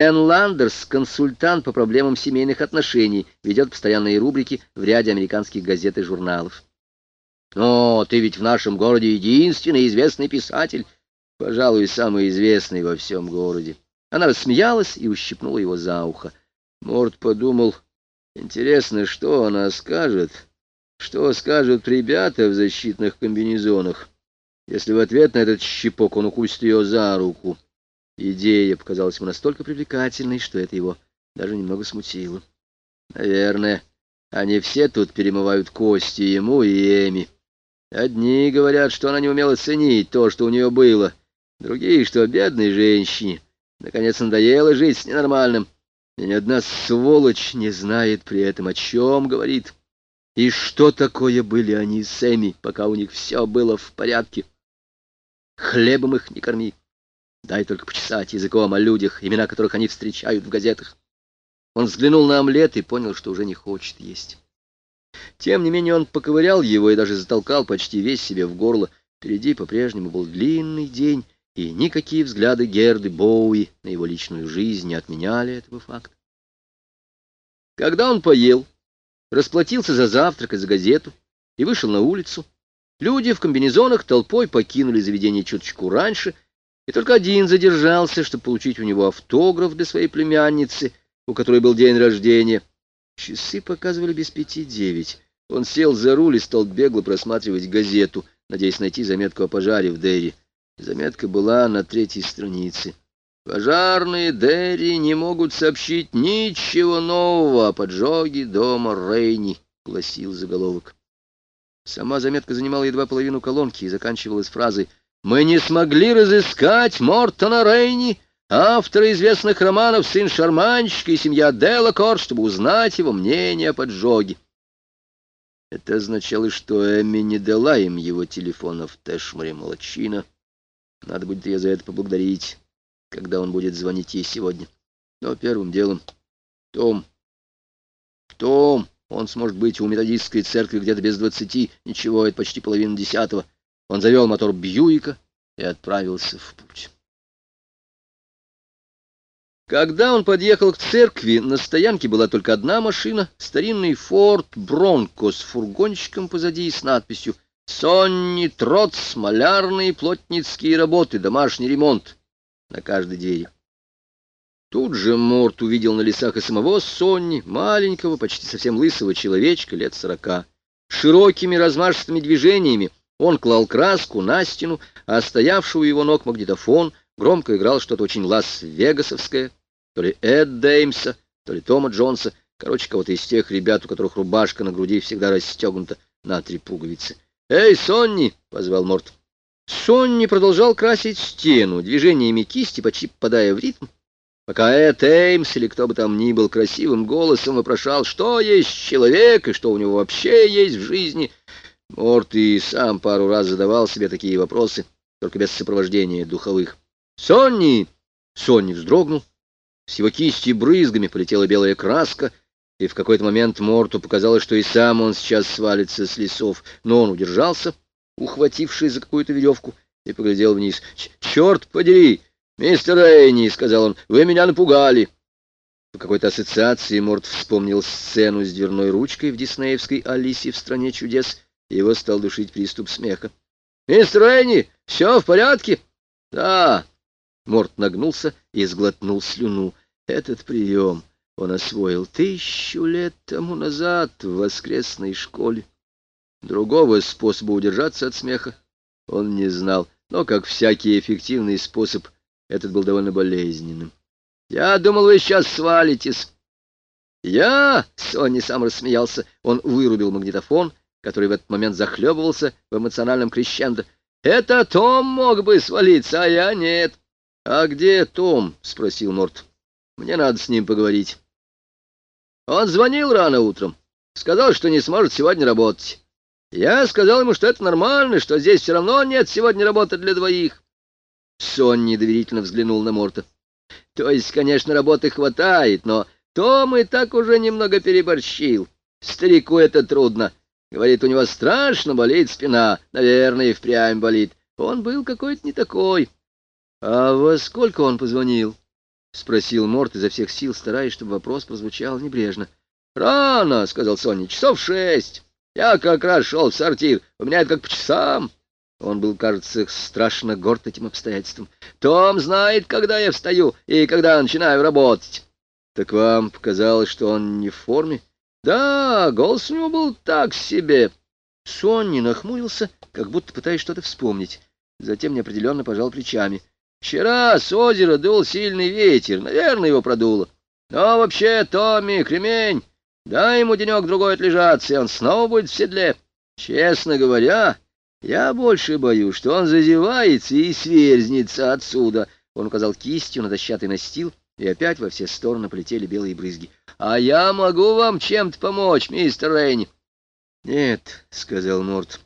Энн Ландерс, консультант по проблемам семейных отношений, ведет постоянные рубрики в ряде американских газет и журналов. «О, ты ведь в нашем городе единственный известный писатель, пожалуй, самый известный во всем городе». Она рассмеялась и ущипнула его за ухо. Морд подумал, интересно, что она скажет, что скажут ребята в защитных комбинезонах, если в ответ на этот щипок он укусит ее за руку. Идея показалась ему настолько привлекательной, что это его даже немного смутило. Наверное, они все тут перемывают кости ему и Эми. Одни говорят, что она не умела ценить то, что у нее было, другие, что бедной женщине наконец надоело жить с ненормальным, и ни одна сволочь не знает при этом, о чем говорит. И что такое были они с Эми, пока у них все было в порядке. Хлебом их не корми. Дай только почесать языком о людях, имена которых они встречают в газетах. Он взглянул на омлет и понял, что уже не хочет есть. Тем не менее он поковырял его и даже затолкал почти весь себе в горло. Впереди по-прежнему был длинный день, и никакие взгляды Герды Боуи на его личную жизнь не отменяли этого факта. Когда он поел, расплатился за завтрак и за газету и вышел на улицу, люди в комбинезонах толпой покинули заведение чуточку раньше — и только один задержался, чтобы получить у него автограф для своей племянницы, у которой был день рождения. Часы показывали без пяти девять. Он сел за руль и стал бегло просматривать газету, надеясь найти заметку о пожаре в Дерри. Заметка была на третьей странице. «Пожарные Дерри не могут сообщить ничего нового о поджоге дома Рейни», — гласил заголовок. Сама заметка занимала едва половину колонки и заканчивалась фразой мы не смогли разыскать Мортона Рейни, автора известных романов «Сын шарманщика» и «Семья Делакор», чтобы узнать его мнение о поджоге. Это означало, что Эмми не дала им его телефона в Тэшморе Молочина. Надо будет ее за это поблагодарить, когда он будет звонить ей сегодня. Но первым делом Том. Том, он сможет быть у методистской церкви где-то без двадцати. Ничего, это почти половина десятого. Он завел мотор Бьюика и отправился в путь. Когда он подъехал к церкви, на стоянке была только одна машина, старинный Форд Бронко с фургончиком позади и с надписью «Сонни Троц, малярные плотницкие работы, домашний ремонт» на каждой двери. Тут же Морт увидел на лесах и самого Сонни, маленького, почти совсем лысого человечка лет сорока. Широкими размашистыми движениями он клал краску на стену, а стоявший у его ног магнитофон громко играл что-то очень лас-вегасовское, то ли Эд Деймса, то ли Тома Джонса, короче, кого-то из тех ребят, у которых рубашка на груди всегда расстегнута на три пуговицы. «Эй, Сонни!» — позвал Морт. Сонни продолжал красить стену, движениями кисти, почти попадая в ритм, пока Эд Эймс или кто бы там ни был красивым голосом вопрошал, что есть человек и что у него вообще есть в жизни — Морт и сам пару раз задавал себе такие вопросы, только без сопровождения духовых. «Сонни!» Сонни вздрогнул. С его кисти брызгами полетела белая краска, и в какой-то момент Морту показалось, что и сам он сейчас свалится с лесов, но он удержался, ухватившись за какую-то веревку, и поглядел вниз. «Черт подери! Мистер Эйни!» — сказал он. «Вы меня напугали!» По какой-то ассоциации Морт вспомнил сцену с дверной ручкой в диснеевской «Алисе в стране чудес», его стал душить приступ смеха. «Мистер Энни, все в порядке?» «Да». Морт нагнулся и сглотнул слюну. Этот прием он освоил тысячу лет тому назад в воскресной школе. Другого способа удержаться от смеха он не знал, но, как всякий эффективный способ, этот был довольно болезненным. «Я думал, вы сейчас свалитесь». «Я?» — Сонни сам рассмеялся. Он вырубил магнитофон который в этот момент захлебывался в эмоциональном крещендо. «Это Том мог бы свалиться, а я нет». «А где Том?» — спросил Морт. «Мне надо с ним поговорить». Он звонил рано утром, сказал, что не сможет сегодня работать. Я сказал ему, что это нормально, что здесь все равно нет сегодня работы для двоих. Сон недоверительно взглянул на Морта. То есть, конечно, работы хватает, но Том и так уже немного переборщил. Старику это трудно. Говорит, у него страшно болит спина. Наверное, и впрямь болит. Он был какой-то не такой. А во сколько он позвонил? — спросил Морт изо всех сил, стараясь, чтобы вопрос прозвучал небрежно. — Рано, — сказал Соня, — часов шесть. Я как раз шел в сортир, у меня это как по часам. Он был, кажется, страшно горд этим обстоятельством. Том знает, когда я встаю и когда начинаю работать. Так вам показалось, что он не в форме? Да, голос у него был так себе. Сонни нахмурился, как будто пытаясь что-то вспомнить. Затем неопределенно пожал плечами. Вчера с озера дул сильный ветер, наверное, его продуло. Но вообще, Томми, кремень, дай ему денек-другой отлежаться, и он снова будет в седле. Честно говоря, я больше боюсь, что он зазевается и сверзнется отсюда. Он указал кистью на дощатый настил, и опять во все стороны полетели белые брызги. А я могу вам чем-то помочь, мистер Рейни? Нет, — сказал Морт.